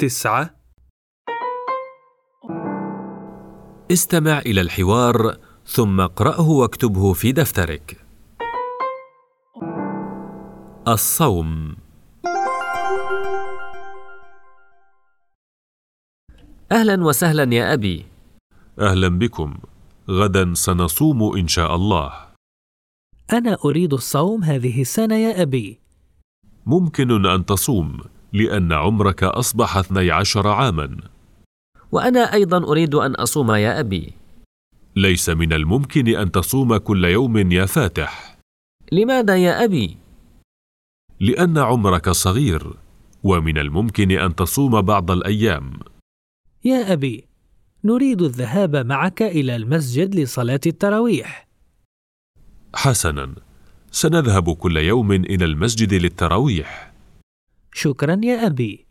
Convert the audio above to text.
تسعة. استمع إلى الحوار ثم اقرأه واكتبه في دفترك. الصوم. أهلا وسهلا يا أبي. أهلا بكم. غدا سنصوم إن شاء الله. أنا أريد الصوم هذه السنة يا أبي. ممكن أن تصوم. لأن عمرك أصبح 12 عاما. وأنا أيضا أريد أن أصوم يا أبي. ليس من الممكن أن تصوم كل يوم يا فاتح. لماذا يا أبي؟ لأن عمرك صغير ومن الممكن أن تصوم بعض الأيام. يا أبي نريد الذهاب معك إلى المسجد لصلاة التراويح. حسنا سنذهب كل يوم إلى المسجد للتراويح. شكرا يا أبي.